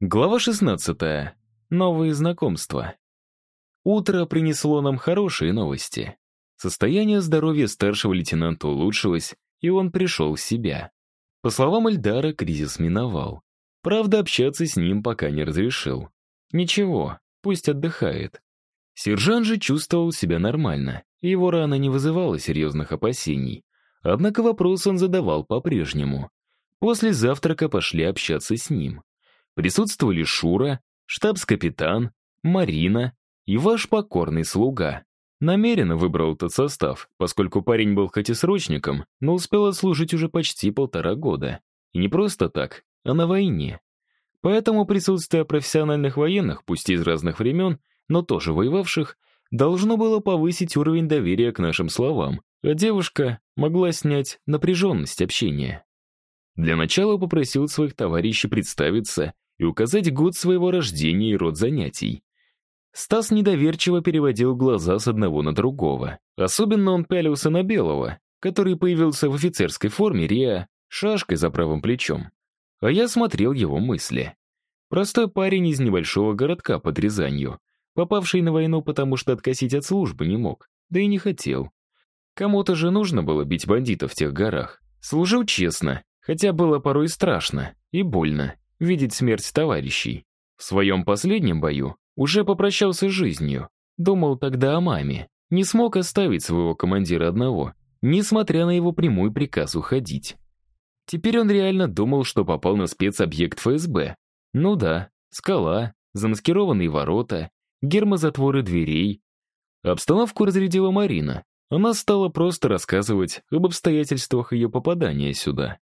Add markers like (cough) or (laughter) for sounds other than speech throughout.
Глава 16. Новые знакомства. Утро принесло нам хорошие новости. Состояние здоровья старшего лейтенанта улучшилось, и он пришел в себя. По словам Эльдара, кризис миновал. Правда, общаться с ним пока не разрешил. Ничего, пусть отдыхает. Сержант же чувствовал себя нормально, и его рана не вызывала серьезных опасений. Однако вопрос он задавал по-прежнему. После завтрака пошли общаться с ним. Присутствовали Шура, штабс-капитан, Марина и ваш покорный слуга. Намеренно выбрал этот состав, поскольку парень был хоть и срочником, но успел отслужить уже почти полтора года. И не просто так, а на войне. Поэтому присутствие профессиональных военных, пусть и из разных времен, но тоже воевавших, должно было повысить уровень доверия к нашим словам, а девушка могла снять напряженность общения. Для начала попросил своих товарищей представиться и указать год своего рождения и род занятий. Стас недоверчиво переводил глаза с одного на другого. Особенно он пялился на Белого, который появился в офицерской форме РИА, шашкой за правым плечом. А я смотрел его мысли. Простой парень из небольшого городка под Рязанью, попавший на войну, потому что откосить от службы не мог, да и не хотел. Кому-то же нужно было бить бандитов в тех горах. Служил честно, хотя было порой страшно и больно видеть смерть товарищей. В своем последнем бою уже попрощался с жизнью. Думал тогда о маме. Не смог оставить своего командира одного, несмотря на его прямой приказ уходить. Теперь он реально думал, что попал на спецобъект ФСБ. Ну да, скала, замаскированные ворота, гермозатворы дверей. Обстановку разрядила Марина. Она стала просто рассказывать об обстоятельствах ее попадания сюда.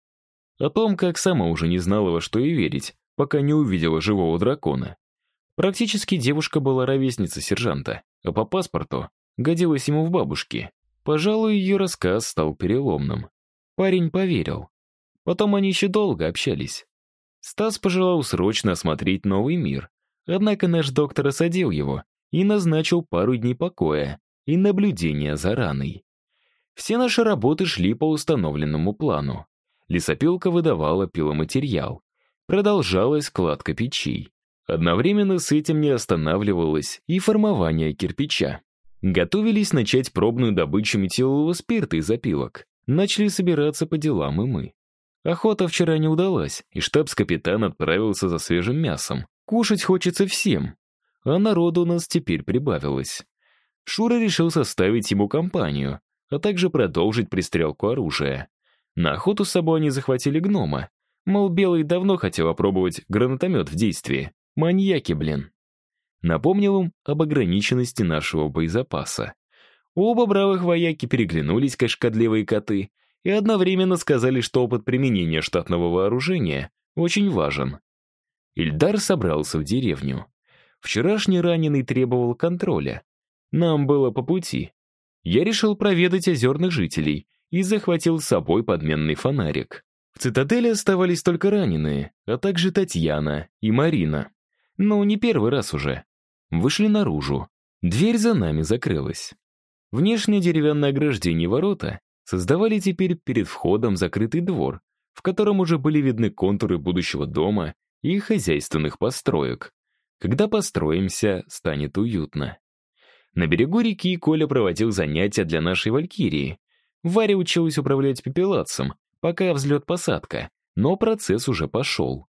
О том, как сама уже не знала, во что и верить, пока не увидела живого дракона. Практически девушка была ровесницей сержанта, а по паспорту годилась ему в бабушке. Пожалуй, ее рассказ стал переломным. Парень поверил. Потом они еще долго общались. Стас пожелал срочно осмотреть новый мир, однако наш доктор осадил его и назначил пару дней покоя и наблюдения за раной. Все наши работы шли по установленному плану. Лесопилка выдавала пиломатериал. Продолжалась кладка печей. Одновременно с этим не останавливалось и формование кирпича. Готовились начать пробную добычу метилового спирта из опилок. Начали собираться по делам и мы. Охота вчера не удалась, и штабс-капитан отправился за свежим мясом. Кушать хочется всем, а народу у нас теперь прибавилось. Шура решил составить ему компанию, а также продолжить пристрелку оружия. На охоту с собой они захватили гнома. Мол, Белый давно хотел опробовать гранатомет в действии. Маньяки, блин. Напомнил им об ограниченности нашего боезапаса. Оба бравых вояки переглянулись, как шкодливые коты, и одновременно сказали, что опыт применения штатного вооружения очень важен. Ильдар собрался в деревню. Вчерашний раненый требовал контроля. Нам было по пути. Я решил проведать озерных жителей и захватил с собой подменный фонарик. В цитадели оставались только раненые, а также Татьяна и Марина. Но не первый раз уже. Вышли наружу. Дверь за нами закрылась. Внешнее деревянное ограждение ворота создавали теперь перед входом закрытый двор, в котором уже были видны контуры будущего дома и хозяйственных построек. Когда построимся, станет уютно. На берегу реки Коля проводил занятия для нашей валькирии, Варя училась управлять пепелацем, пока взлет-посадка, но процесс уже пошел.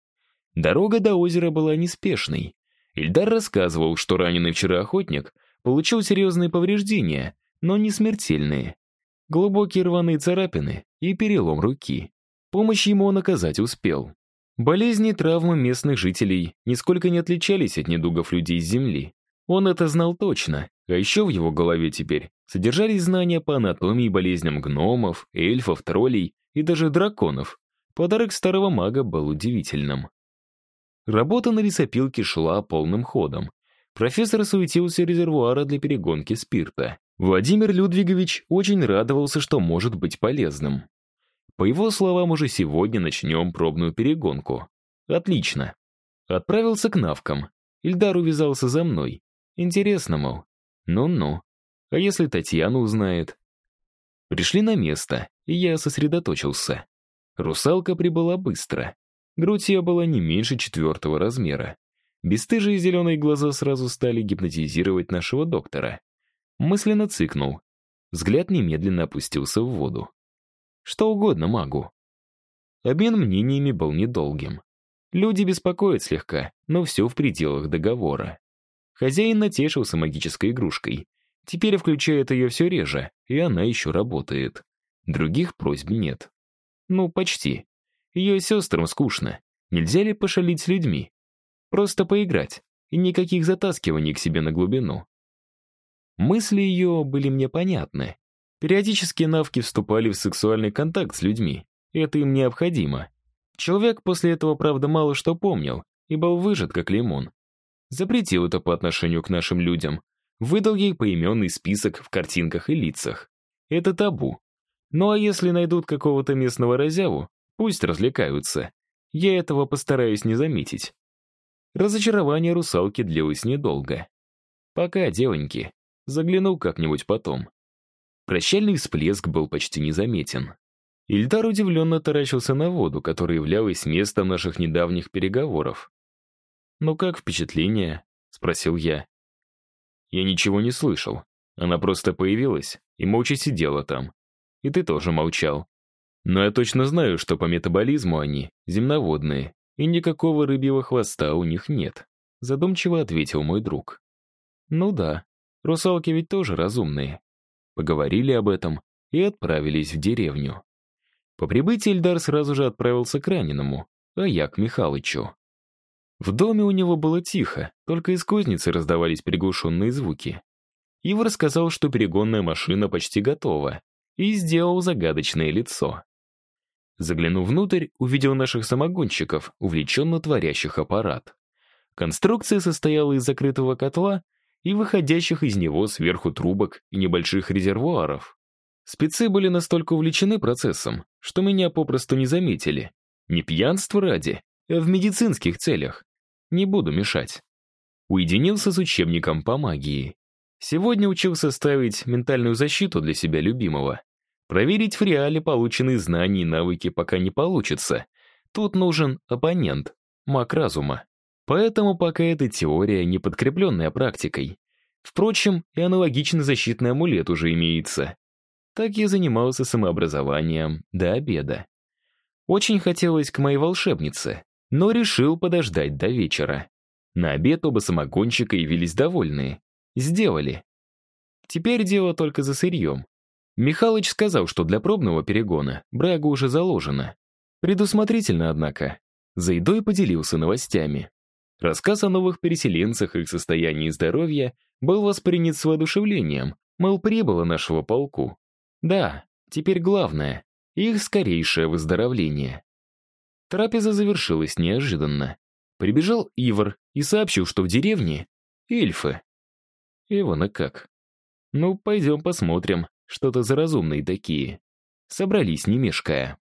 Дорога до озера была неспешной. Ильдар рассказывал, что раненый вчера охотник получил серьезные повреждения, но не смертельные. Глубокие рваные царапины и перелом руки. Помощь ему он оказать успел. Болезни и травмы местных жителей нисколько не отличались от недугов людей с земли. Он это знал точно, а еще в его голове теперь содержались знания по анатомии и болезням гномов, эльфов, троллей и даже драконов. Подарок старого мага был удивительным. Работа на лесопилке шла полным ходом. Профессор суетился резервуара для перегонки спирта. Владимир Людвигович очень радовался, что может быть полезным. По его словам, уже сегодня начнем пробную перегонку. Отлично. Отправился к навкам. Ильдар увязался за мной. Интересно, мол. Ну-ну. А если Татьяна узнает? Пришли на место, и я сосредоточился. Русалка прибыла быстро. Грудь ее была не меньше четвертого размера. Бесстыжие зеленые глаза сразу стали гипнотизировать нашего доктора. Мысленно цыкнул. Взгляд немедленно опустился в воду. Что угодно могу. Обмен мнениями был недолгим. Люди беспокоят слегка, но все в пределах договора. Хозяин натешился магической игрушкой. Теперь включает ее все реже, и она еще работает. Других просьб нет. Ну, почти. Ее сестрам скучно. Нельзя ли пошалить с людьми? Просто поиграть, и никаких затаскиваний к себе на глубину. Мысли ее были мне понятны. Периодически навки вступали в сексуальный контакт с людьми. Это им необходимо. Человек после этого, правда, мало что помнил и был выжат, как лимон. Запретил это по отношению к нашим людям. Выдал ей поименный список в картинках и лицах. Это табу. Ну а если найдут какого-то местного разяву, пусть развлекаются. Я этого постараюсь не заметить. Разочарование русалки длилось недолго. Пока, девоньки. Загляну как-нибудь потом. Прощальный всплеск был почти незаметен. Ильдар удивленно таращился на воду, которая являлась местом наших недавних переговоров. «Ну как впечатление?» — спросил я. Я ничего не слышал. Она просто появилась и молча сидела там. И ты тоже молчал. Но я точно знаю, что по метаболизму они земноводные, и никакого рыбьего хвоста у них нет», — задумчиво ответил мой друг. «Ну да, русалки ведь тоже разумные». Поговорили об этом и отправились в деревню. По прибытии Эльдар сразу же отправился к раненому, а я к Михалычу. В доме у него было тихо, только из кузницы раздавались приглушенные звуки. Ива рассказал, что перегонная машина почти готова, и сделал загадочное лицо. Заглянув внутрь, увидел наших самогонщиков, увлеченно творящих аппарат. Конструкция состояла из закрытого котла и выходящих из него сверху трубок и небольших резервуаров. Спецы были настолько увлечены процессом, что меня попросту не заметили. Не пьянство ради, а в медицинских целях. Не буду мешать. Уединился с учебником по магии. Сегодня учился ставить ментальную защиту для себя любимого. Проверить в реале полученные знания и навыки пока не получится. Тут нужен оппонент, маг разума. Поэтому пока эта теория не подкрепленная практикой. Впрочем, и аналогичный защитный амулет уже имеется. Так я занимался самообразованием до обеда. Очень хотелось к моей волшебнице, но решил подождать до вечера. На обед оба самогонщика явились довольные. Сделали. Теперь дело только за сырьем. Михалыч сказал, что для пробного перегона брага уже заложена. Предусмотрительно, однако. За едой поделился новостями. Рассказ о новых переселенцах их состоянии здоровья был воспринят с воодушевлением, мол, прибыло нашего полку. Да, теперь главное — их скорейшее выздоровление. Трапеза завершилась неожиданно. Прибежал Ивар и сообщил, что в деревне эльфы. Ивана как? Ну, пойдем посмотрим, что-то за разумные такие. Собрались, не мешкая.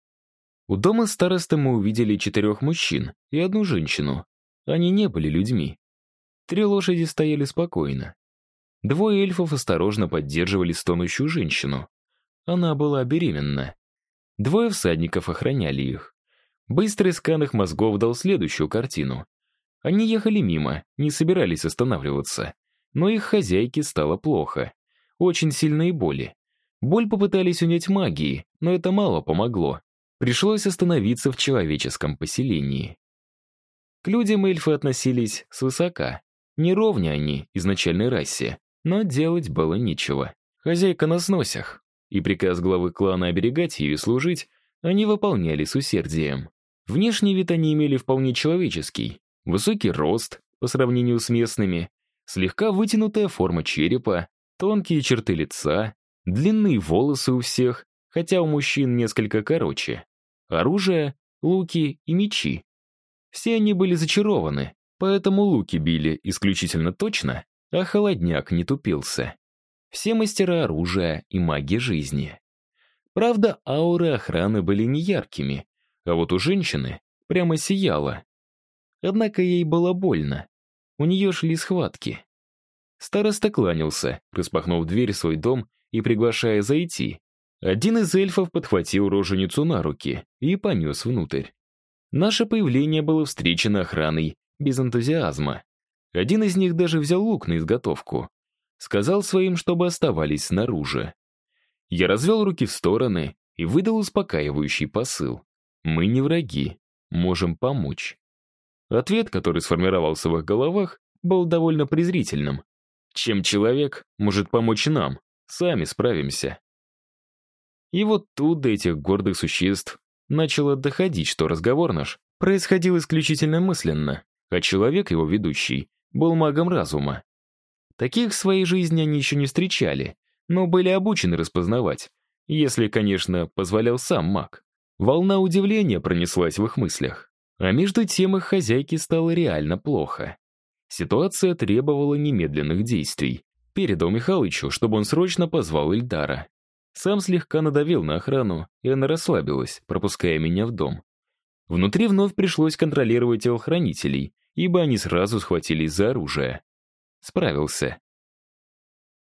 У дома староста мы увидели четырех мужчин и одну женщину. Они не были людьми. Три лошади стояли спокойно. Двое эльфов осторожно поддерживали стонущую женщину. Она была беременна. Двое всадников охраняли их. Быстрый скан их мозгов дал следующую картину. Они ехали мимо, не собирались останавливаться. Но их хозяйке стало плохо. Очень сильные боли. Боль попытались унять магией, но это мало помогло. Пришлось остановиться в человеческом поселении. К людям эльфы относились свысока. Не ровня они изначальной расе, но делать было нечего. Хозяйка на сносях, и приказ главы клана оберегать ее и служить они выполняли с усердием. Внешний вид они имели вполне человеческий. Высокий рост, по сравнению с местными, слегка вытянутая форма черепа, тонкие черты лица, Длинные волосы у всех, хотя у мужчин несколько короче. Оружие, луки и мечи. Все они были зачарованы, поэтому луки били исключительно точно, а холодняк не тупился. Все мастера оружия и маги жизни. Правда, ауры охраны были неяркими, а вот у женщины прямо сияло. Однако ей было больно. У нее шли схватки. Староста кланялся, распахнув дверь в свой дом и приглашая зайти. Один из эльфов подхватил роженицу на руки и понес внутрь. Наше появление было встречено охраной без энтузиазма. Один из них даже взял лук на изготовку. Сказал своим, чтобы оставались снаружи. Я развел руки в стороны и выдал успокаивающий посыл. Мы не враги, можем помочь. Ответ, который сформировался в их головах, был довольно презрительным. Чем человек может помочь нам? Сами справимся. И вот тут до этих гордых существ начало доходить, что разговор наш происходил исключительно мысленно, а человек, его ведущий, был магом разума. Таких в своей жизни они еще не встречали, но были обучены распознавать, если, конечно, позволял сам маг. Волна удивления пронеслась в их мыслях. А между тем их хозяйке стало реально плохо. Ситуация требовала немедленных действий. Передал Михалычу, чтобы он срочно позвал Ильдара. Сам слегка надавил на охрану, и она расслабилась, пропуская меня в дом. Внутри вновь пришлось контролировать телохранителей, ибо они сразу схватились за оружие. Справился.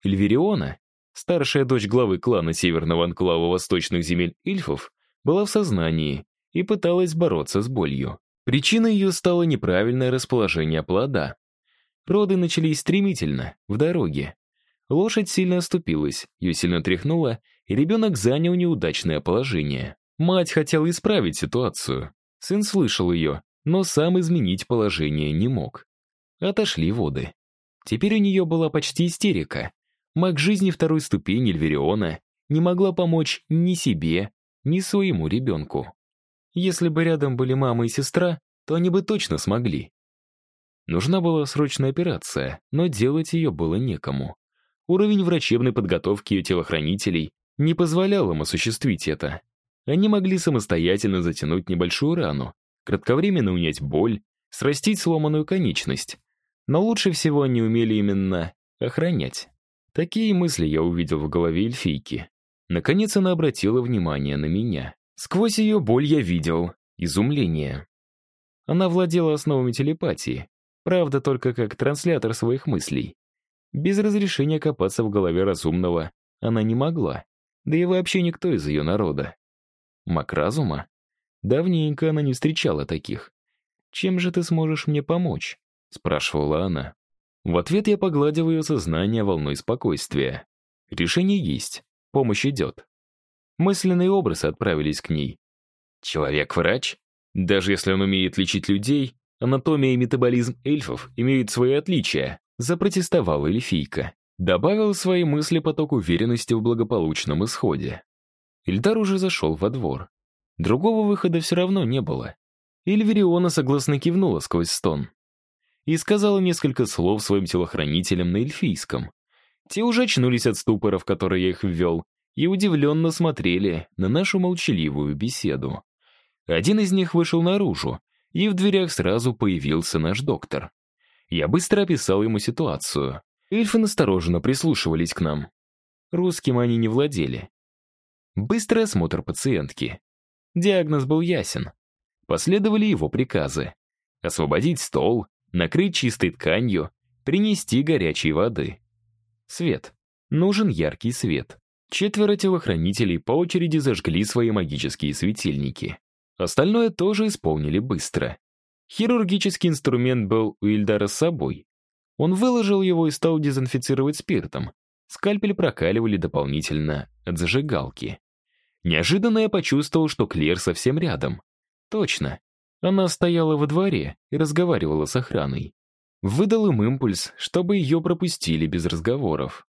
Эльвириона, старшая дочь главы клана Северного Анклава Восточных земель Ильфов, была в сознании и пыталась бороться с болью. Причиной ее стало неправильное расположение плода. Роды начались стремительно, в дороге. Лошадь сильно оступилась, ее сильно тряхнуло, и ребенок занял неудачное положение. Мать хотела исправить ситуацию. Сын слышал ее, но сам изменить положение не мог. Отошли воды. Теперь у нее была почти истерика. Маг жизни второй ступени Эльвериона не могла помочь ни себе, ни своему ребенку. Если бы рядом были мама и сестра, то они бы точно смогли. Нужна была срочная операция, но делать ее было некому. Уровень врачебной подготовки ее телохранителей не позволял им осуществить это. Они могли самостоятельно затянуть небольшую рану, кратковременно унять боль, срастить сломанную конечность. Но лучше всего они умели именно охранять. Такие мысли я увидел в голове эльфийки. Наконец она обратила внимание на меня. Сквозь ее боль я видел изумление. Она владела основами телепатии, правда, только как транслятор своих мыслей. Без разрешения копаться в голове разумного она не могла, да и вообще никто из ее народа. Мак разума? Давненько она не встречала таких. «Чем же ты сможешь мне помочь?» — спрашивала она. В ответ я погладил ее сознание волной спокойствия. Решение есть. Помощь идет. Мысленные образы отправились к ней. Человек-врач? Даже если он умеет лечить людей, анатомия и метаболизм эльфов имеют свои отличия, запротестовала эльфийка. Добавил свои мысли поток уверенности в благополучном исходе. Ильдар уже зашел во двор. Другого выхода все равно не было. Эльвериона согласно кивнула сквозь стон и сказала несколько слов своим телохранителям на эльфийском. Те уже очнулись от ступора, в который я их ввел, и удивленно смотрели на нашу молчаливую беседу. Один из них вышел наружу, и в дверях сразу появился наш доктор. Я быстро описал ему ситуацию. Эльфы настороженно прислушивались к нам. Русским они не владели. Быстрый осмотр пациентки. Диагноз был ясен. Последовали его приказы. Освободить стол, накрыть чистой тканью, принести горячей воды. Свет. Нужен яркий свет. Четверо телохранителей по очереди зажгли свои магические светильники. Остальное тоже исполнили быстро. Хирургический инструмент был у Ильдара с собой. Он выложил его и стал дезинфицировать спиртом. Скальпель прокаливали дополнительно от зажигалки. Неожиданно я почувствовал, что Клер совсем рядом. Точно. Она стояла во дворе и разговаривала с охраной. Выдал им импульс, чтобы ее пропустили без разговоров.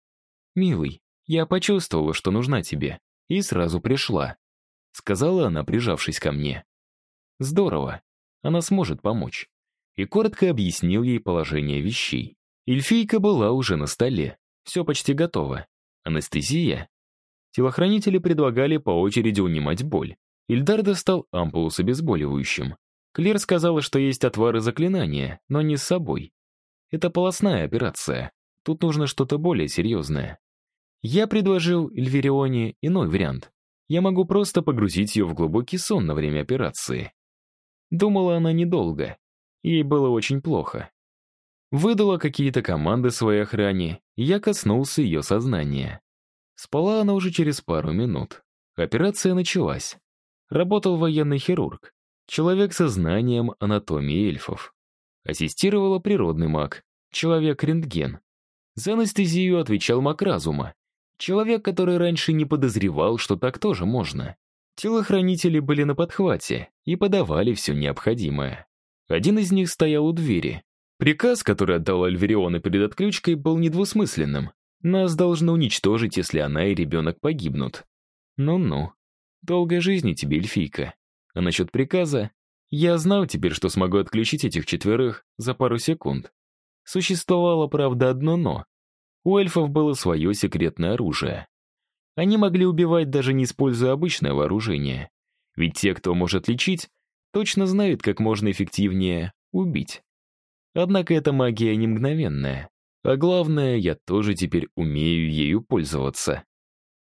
«Милый, я почувствовала, что нужна тебе, и сразу пришла», сказала она, прижавшись ко мне. «Здорово, она сможет помочь». И коротко объяснил ей положение вещей. Эльфийка была уже на столе, все почти готово. Анестезия? Телохранители предлагали по очереди унимать боль. Ильдар достал ампулу с обезболивающим. Клер сказала, что есть отвары заклинания, но не с собой. Это полостная операция. Тут нужно что-то более серьезное. Я предложил Эльверионе иной вариант. Я могу просто погрузить ее в глубокий сон на время операции. Думала она недолго. Ей было очень плохо. Выдала какие-то команды своей охране, и я коснулся ее сознания. Спала она уже через пару минут. Операция началась. Работал военный хирург. человек со знанием анатомии эльфов. Ассистировала природный маг, человек-рентген. За анестезию отвечал маг разума, человек, который раньше не подозревал, что так тоже можно. Телохранители были на подхвате и подавали все необходимое. Один из них стоял у двери. Приказ, который отдал Альвериона перед отключкой, был недвусмысленным. Нас должно уничтожить, если она и ребенок погибнут. Ну-ну. Долгой жизни тебе, эльфийка. А насчет приказа? Я знал теперь, что смогу отключить этих четверых за пару секунд. Существовало, правда, одно «но». У эльфов было свое секретное оружие. Они могли убивать, даже не используя обычное вооружение. Ведь те, кто может лечить, точно знают, как можно эффективнее убить. Однако эта магия не мгновенная. А главное, я тоже теперь умею ею пользоваться.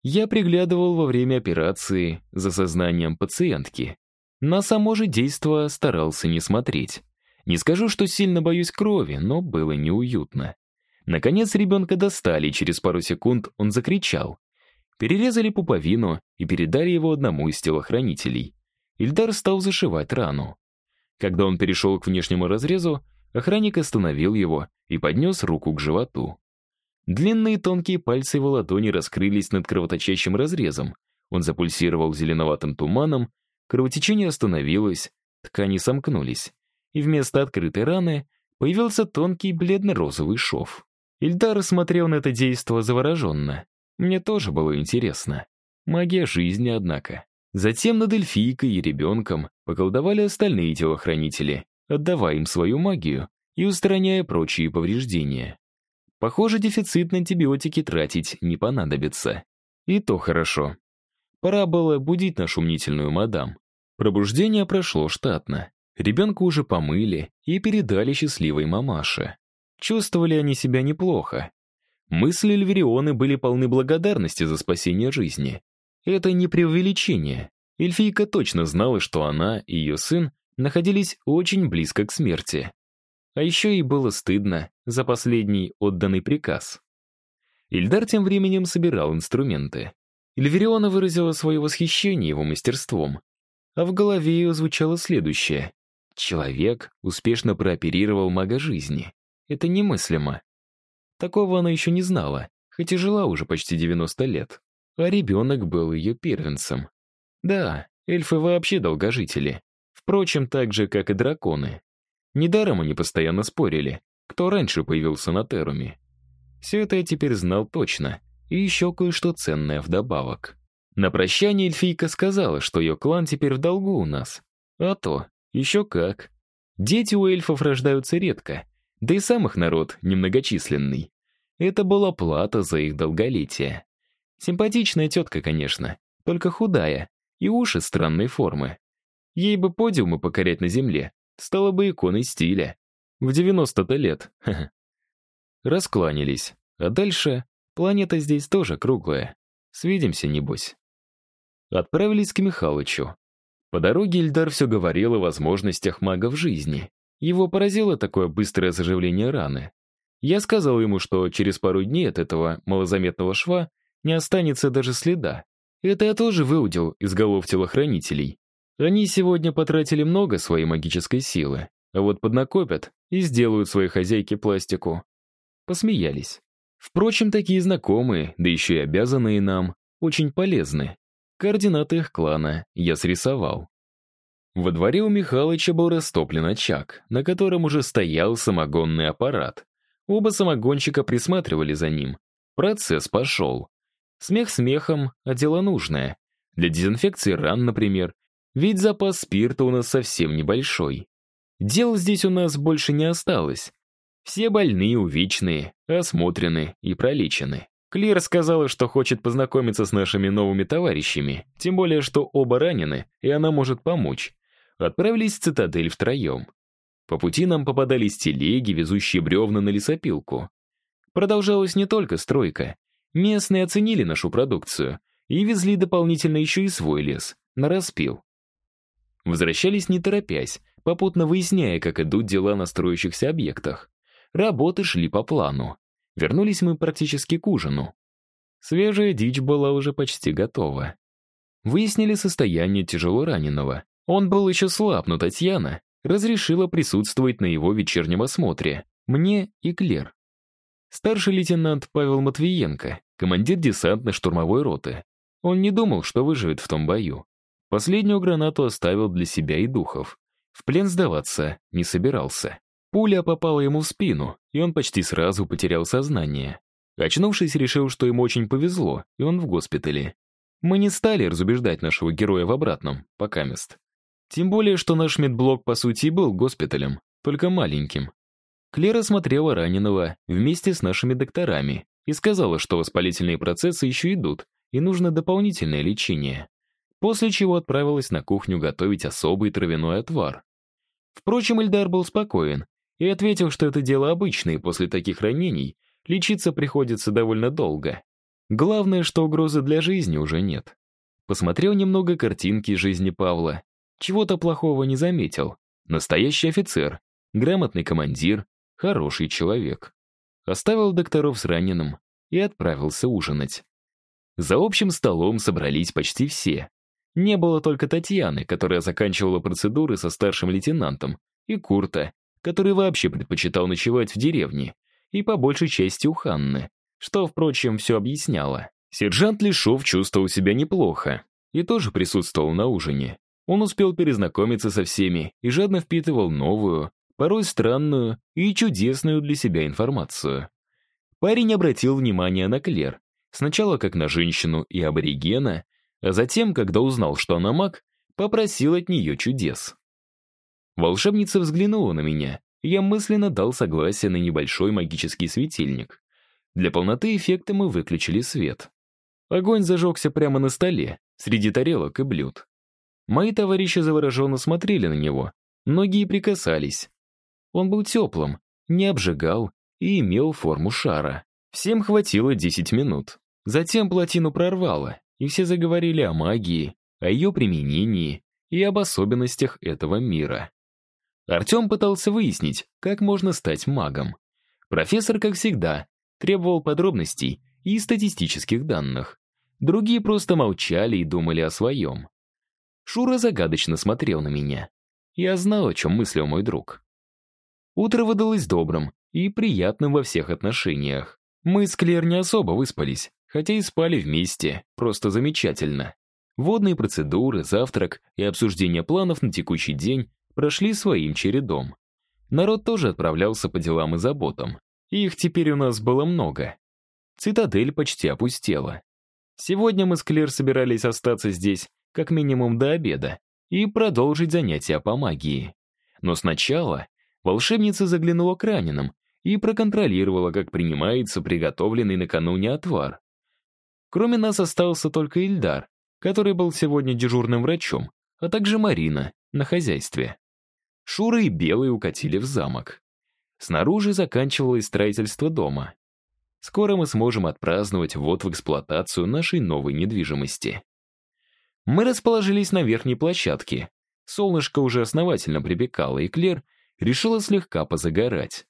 Я приглядывал во время операции за сознанием пациентки. На само же действо старался не смотреть. Не скажу, что сильно боюсь крови, но было неуютно. Наконец ребенка достали, и через пару секунд он закричал. Перерезали пуповину и передали его одному из телохранителей. Ильдар стал зашивать рану. Когда он перешел к внешнему разрезу, охранник остановил его и поднес руку к животу. Длинные тонкие пальцы его ладони раскрылись над кровоточащим разрезом. Он запульсировал зеленоватым туманом, кровотечение остановилось, ткани сомкнулись, и вместо открытой раны появился тонкий бледно-розовый шов. Ильдар смотрел на это действо завороженно. Мне тоже было интересно. Магия жизни, однако. Затем над эльфийкой и ребенком поколдовали остальные телохранители, отдавая им свою магию и устраняя прочие повреждения. Похоже, дефицит на антибиотики тратить не понадобится. И то хорошо. Пора было будить нашу умнительную мадам. Пробуждение прошло штатно. Ребенка уже помыли и передали счастливой мамаше. Чувствовали они себя неплохо. Мысли Эльверионы были полны благодарности за спасение жизни. Это не преувеличение. Эльфийка точно знала, что она и ее сын находились очень близко к смерти. А еще ей было стыдно за последний отданный приказ. Ильдар тем временем собирал инструменты. Эльвериона выразила свое восхищение его мастерством, а в голове ее звучало следующее. Человек успешно прооперировал мага жизни. Это немыслимо. Такого она еще не знала, хоть и жила уже почти 90 лет. А ребенок был ее первенцем. Да, эльфы вообще долгожители. Впрочем, так же, как и драконы. Недаром они постоянно спорили, кто раньше появился на Теруме. Все это я теперь знал точно, и еще кое-что ценное вдобавок. На прощание эльфийка сказала, что ее клан теперь в долгу у нас. А то, еще как. Дети у эльфов рождаются редко, да и сам их народ немногочисленный. Это была плата за их долголетие. Симпатичная тетка, конечно, только худая, и уши странной формы. Ей бы подиумы покорять на земле, стала бы иконой стиля. В 90-то лет. (laughs) Раскланялись. А дальше планета здесь тоже круглая. Свидимся, небось. Отправились к Михалычу. По дороге Ильдар все говорил о возможностях мага в жизни. Его поразило такое быстрое заживление раны. Я сказал ему, что через пару дней от этого малозаметного шва не останется даже следа. Это я тоже выудил из голов телохранителей. Они сегодня потратили много своей магической силы, а вот поднакопят и сделают своей хозяйке пластику. Посмеялись. Впрочем, такие знакомые, да еще и обязанные нам, очень полезны. Координаты их клана я срисовал. Во дворе у Михалыча был растоплен очаг, на котором уже стоял самогонный аппарат. Оба самогонщика присматривали за ним. Процесс пошел. Смех смехом, а дело нужное. Для дезинфекции ран, например. Ведь запас спирта у нас совсем небольшой. Дел здесь у нас больше не осталось. Все больные, увечные, осмотрены и пролечены. Клир сказала, что хочет познакомиться с нашими новыми товарищами, тем более, что оба ранены, и она может помочь. Отправились в цитадель втроем. По пути нам попадались телеги, везущие бревна на лесопилку. Продолжалась не только стройка. Местные оценили нашу продукцию и везли дополнительно еще и свой лес, на распил. Возвращались не торопясь, попутно выясняя, как идут дела на строящихся объектах. Работы шли по плану. Вернулись мы практически к ужину. Свежая дичь была уже почти готова. Выяснили состояние тяжело раненого. Он был еще слаб, но Татьяна разрешила присутствовать на его вечернем осмотре, мне и Клер. Старший лейтенант Павел Матвиенко, командир десантно-штурмовой роты. Он не думал, что выживет в том бою. Последнюю гранату оставил для себя и духов. В плен сдаваться не собирался. Пуля попала ему в спину, и он почти сразу потерял сознание. Очнувшись, решил, что ему очень повезло, и он в госпитале. Мы не стали разубеждать нашего героя в обратном, пока мест. Тем более, что наш медблок, по сути, был госпиталем, только маленьким. Клера смотрела раненого вместе с нашими докторами и сказала, что воспалительные процессы еще идут, и нужно дополнительное лечение. После чего отправилась на кухню готовить особый травяной отвар. Впрочем, Ильдар был спокоен и ответил, что это дело обычное, после таких ранений лечиться приходится довольно долго. Главное, что угрозы для жизни уже нет. Посмотрел немного картинки жизни Павла. Чего-то плохого не заметил. Настоящий офицер, грамотный командир, хороший человек. Оставил докторов с раненым и отправился ужинать. За общим столом собрались почти все. Не было только Татьяны, которая заканчивала процедуры со старшим лейтенантом, и Курта, который вообще предпочитал ночевать в деревне, и по большей части у Ханны, что, впрочем, все объясняло. Сержант Лешов чувствовал себя неплохо и тоже присутствовал на ужине. Он успел перезнакомиться со всеми и жадно впитывал новую, порой странную и чудесную для себя информацию. Парень обратил внимание на Клер, сначала как на женщину и аборигена, а затем, когда узнал, что она маг, попросил от нее чудес. Волшебница взглянула на меня, я мысленно дал согласие на небольшой магический светильник. Для полноты эффекта мы выключили свет. Огонь зажегся прямо на столе, среди тарелок и блюд. Мои товарищи завороженно смотрели на него, многие прикасались. Он был теплым, не обжигал и имел форму шара. Всем хватило 10 минут. Затем плотину прорвало, и все заговорили о магии, о ее применении и об особенностях этого мира. Артем пытался выяснить, как можно стать магом. Профессор, как всегда, требовал подробностей и статистических данных. Другие просто молчали и думали о своем. Шура загадочно смотрел на меня. Я знал, о чем мыслил мой друг. Утро выдалось добрым и приятным во всех отношениях. Мы с Клер не особо выспались, хотя и спали вместе, просто замечательно. Водные процедуры, завтрак и обсуждение планов на текущий день прошли своим чередом. Народ тоже отправлялся по делам и заботам. Их теперь у нас было много. Цитадель почти опустела. Сегодня мы с Клер собирались остаться здесь как минимум до обеда и продолжить занятия по магии. Но сначала волшебница заглянула к раненым и проконтролировала, как принимается приготовленный накануне отвар. Кроме нас остался только Ильдар, который был сегодня дежурным врачом, а также Марина на хозяйстве. Шура и Белый укатили в замок. Снаружи заканчивалось строительство дома. Скоро мы сможем отпраздновать ввод в эксплуатацию нашей новой недвижимости. Мы расположились на верхней площадке. Солнышко уже основательно припекало, и Клер решила слегка позагорать.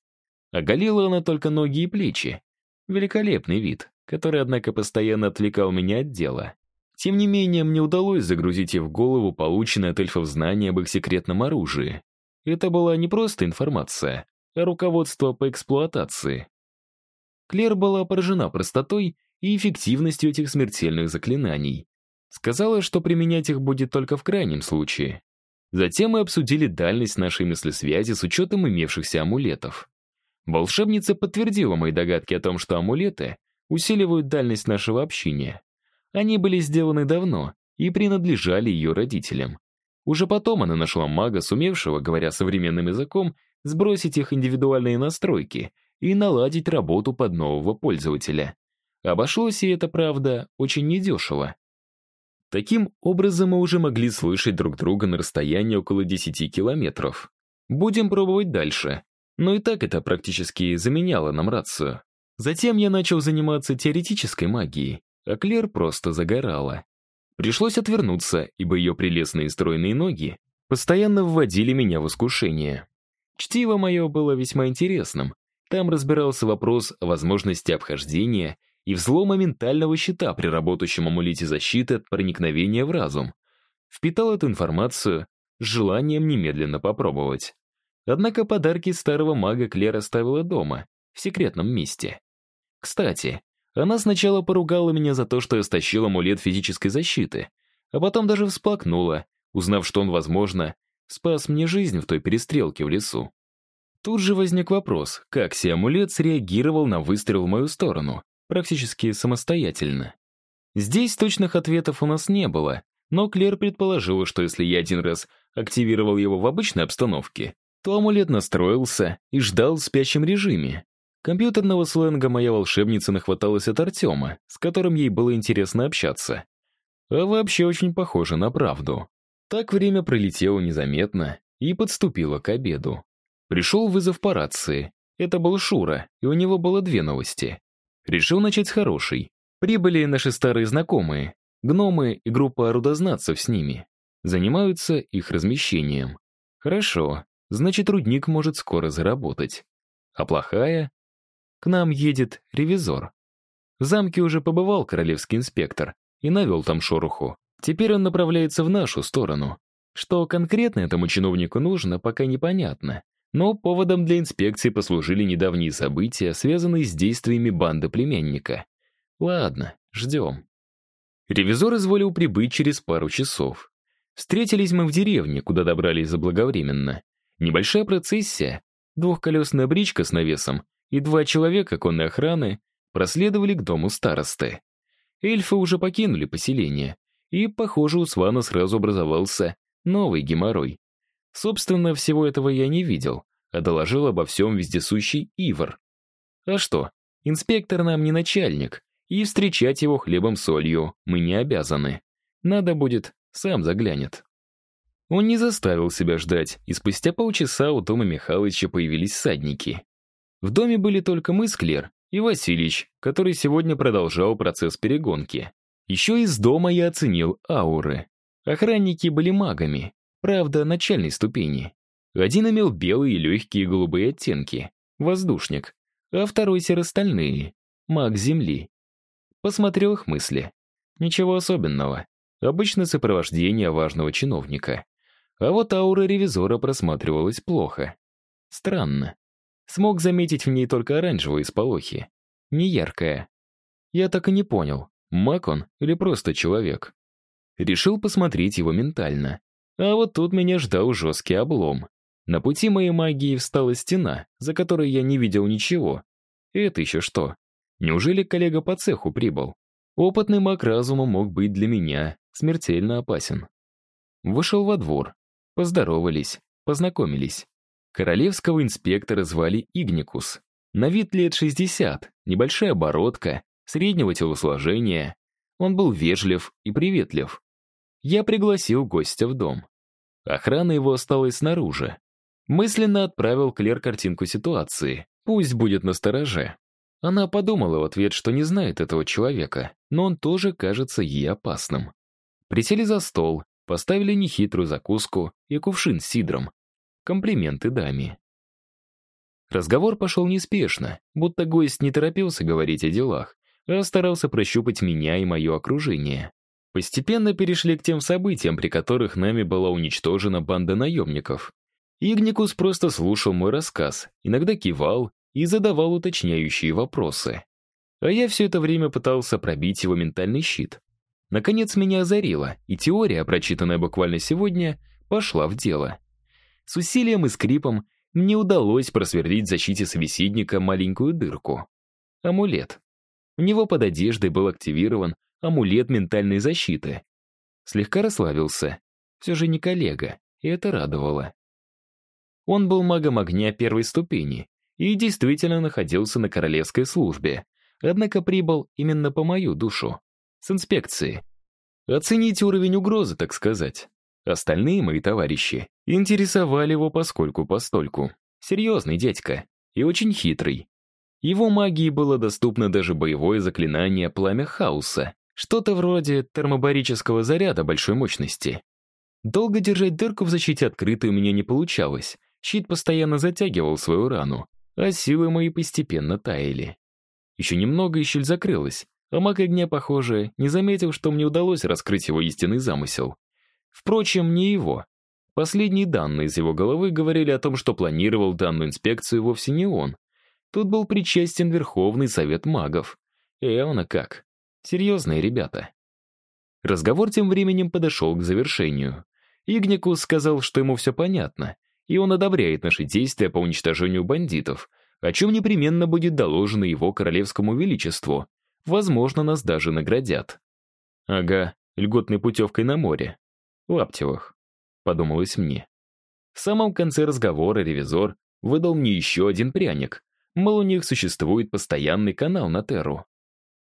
Оголила она только ноги и плечи. Великолепный вид, который, однако, постоянно отвлекал меня от дела. Тем не менее, мне удалось загрузить ей в голову полученное от эльфов знание об их секретном оружии. Это была не просто информация, руководство по эксплуатации. Клер была поражена простотой и эффективностью этих смертельных заклинаний. Сказала, что применять их будет только в крайнем случае. Затем мы обсудили дальность нашей мыслесвязи с учетом имевшихся амулетов. Волшебница подтвердила мои догадки о том, что амулеты усиливают дальность нашего общения. Они были сделаны давно и принадлежали ее родителям. Уже потом она нашла мага, сумевшего, говоря современным языком, сбросить их индивидуальные настройки и наладить работу под нового пользователя. Обошлось и это, правда, очень недешево. Таким образом, мы уже могли слышать друг друга на расстоянии около 10 километров. Будем пробовать дальше. Но и так это практически заменяло нам рацию. Затем я начал заниматься теоретической магией, а Клер просто загорала. Пришлось отвернуться, ибо ее прелестные стройные ноги постоянно вводили меня в искушение. Чтиво мое было весьма интересным. Там разбирался вопрос о возможности обхождения и взлома ментального щита при работающем амулете защиты от проникновения в разум. Впитал эту информацию, с желанием немедленно попробовать. Однако подарки старого мага Клер оставила дома, в секретном месте. Кстати, она сначала поругала меня за то, что я стащил амулет физической защиты, а потом даже всплакнула, узнав, что он, возможно, спас мне жизнь в той перестрелке в лесу. Тут же возник вопрос, как сиамулет среагировал на выстрел в мою сторону, практически самостоятельно. Здесь точных ответов у нас не было, но Клер предположила, что если я один раз активировал его в обычной обстановке, то амулет настроился и ждал в спящем режиме. Компьютерного сленга моя волшебница нахваталась от Артема, с которым ей было интересно общаться. А вообще очень похоже на правду. Так время пролетело незаметно и подступило к обеду. Пришел вызов по рации. Это был Шура, и у него было две новости. Решил начать с хорошей. Прибыли наши старые знакомые, гномы и группа рудознатцев с ними. Занимаются их размещением. Хорошо, значит, рудник может скоро заработать. А плохая? К нам едет ревизор. В замке уже побывал королевский инспектор и навел там шороху. Теперь он направляется в нашу сторону. Что конкретно этому чиновнику нужно, пока непонятно. Но поводом для инспекции послужили недавние события, связанные с действиями банды племянника. Ладно, ждем. Ревизор изволил прибыть через пару часов. Встретились мы в деревне, куда добрались заблаговременно. Небольшая процессия, двухколесная бричка с навесом и два человека конной охраны проследовали к дому старосты. Эльфы уже покинули поселение, и, похоже, у Свана сразу образовался новый геморрой. Собственно, всего этого я не видел, а доложил обо всем вездесущий Ивар. А что, инспектор нам не начальник, и встречать его хлебом-солью мы не обязаны. Надо будет, сам заглянет. Он не заставил себя ждать, и спустя полчаса у Тома Михайловича появились садники. В доме были только мы с Клер и Васильич, который сегодня продолжал процесс перегонки. Еще из дома я оценил ауры. Охранники были магами, правда, начальной ступени. Один имел белые и легкие голубые оттенки, воздушник, а второй серо-стальные, маг Земли. Посмотрел их мысли. Ничего особенного. Обычное сопровождение важного чиновника. А вот аура ревизора просматривалась плохо. Странно. Смог заметить в ней только оранжевые сполохи. Неяркая. Я так и не понял, маг он или просто человек. Решил посмотреть его ментально. А вот тут меня ждал жесткий облом. На пути моей магии встала стена, за которой я не видел ничего. Это еще что? Неужели коллега по цеху прибыл? Опытный маг разума мог быть для меня смертельно опасен. Вышел во двор. Поздоровались, познакомились. Королевского инспектора звали Игникус. На вид лет 60, небольшая бородка, среднего телосложения. Он был вежлив и приветлив. Я пригласил гостя в дом. Охрана его осталась снаружи. Мысленно отправил Клер картинку ситуации. Пусть будет настороже. Она подумала в ответ, что не знает этого человека, но он тоже кажется ей опасным. Присели за стол, поставили нехитрую закуску и кувшин с сидром. Комплименты даме. Разговор пошел неспешно, будто гость не торопился говорить о делах, а старался прощупать меня и мое окружение. Постепенно перешли к тем событиям, при которых нами была уничтожена банда наемников. Игникус просто слушал мой рассказ, иногда кивал и задавал уточняющие вопросы. А я все это время пытался пробить его ментальный щит. Наконец меня озарило, и теория, прочитанная буквально сегодня, пошла в дело. С усилием и скрипом мне удалось просверлить в защите собеседника маленькую дырку. Амулет. У него под одеждой был активирован амулет ментальной защиты. Слегка расслабился. Все же не коллега, и это радовало. Он был магом огня первой ступени и действительно находился на королевской службе, однако прибыл именно по мою душу, с инспекции. Оценить уровень угрозы, так сказать. Остальные мои товарищи интересовали его поскольку-постольку. Серьезный дядька и очень хитрый. Его магии было доступно даже боевое заклинание «Пламя хаоса», что-то вроде термобарического заряда большой мощности. Долго держать дырку в защите открытой у меня не получалось. Щит постоянно затягивал свою рану, а силы мои постепенно таяли. Еще немного, и щель закрылась, а маг огня, похоже, не заметил, что мне удалось раскрыть его истинный замысел. Впрочем, не его. Последние данные из его головы говорили о том, что планировал данную инспекцию вовсе не он. Тут был причастен Верховный Совет Магов. Явно как. Серьезные ребята. Разговор тем временем подошел к завершению. Игникус сказал, что ему все понятно, и он одобряет наши действия по уничтожению бандитов, о чем непременно будет доложено его королевскому величеству. Возможно, нас даже наградят. Ага, льготной путевкой на море. Лаптевых, подумалось мне. В самом конце разговора ревизор выдал мне еще один пряник. Мол, у них существует постоянный канал на Терру.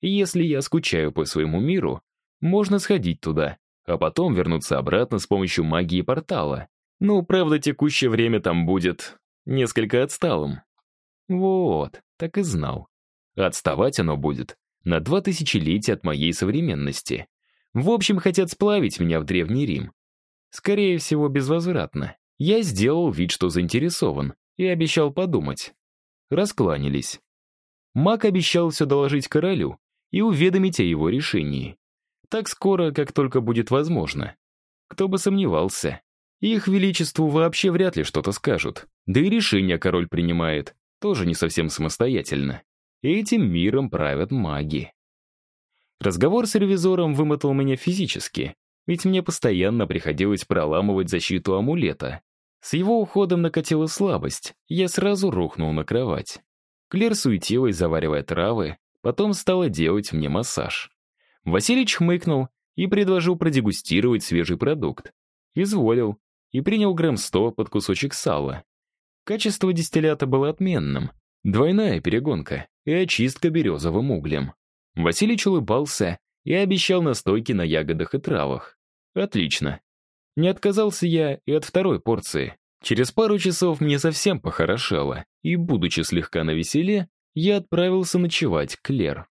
Если я скучаю по своему миру, можно сходить туда, а потом вернуться обратно с помощью магии портала. Ну, правда, текущее время там будет несколько отсталым. Вот, так и знал. Отставать оно будет на два тысячелетия от моей современности. В общем, хотят сплавить меня в Древний Рим. Скорее всего, безвозвратно. Я сделал вид, что заинтересован, и обещал подумать. Раскланялись. Мак обещал все доложить королю и уведомить о его решении. Так скоро, как только будет возможно. Кто бы сомневался. Их величеству вообще вряд ли что-то скажут. Да и решение король принимает, тоже не совсем самостоятельно. Этим миром правят маги. Разговор с ревизором вымотал меня физически, ведь мне постоянно приходилось проламывать защиту амулета. С его уходом накатила слабость, я сразу рухнул на кровать. Клер суетилась, заваривая травы, потом стала делать мне массаж. Василий хмыкнул и предложил продегустировать свежий продукт. Изволил и принял грамм сто под кусочек сала. Качество дистиллята было отменным. Двойная перегонка и очистка березовым углем. Василий улыбался и обещал настойки на ягодах и травах. Отлично. Не отказался я и от второй порции. Через пару часов мне совсем похорошело, и, будучи слегка навеселе, я отправился ночевать к Лер.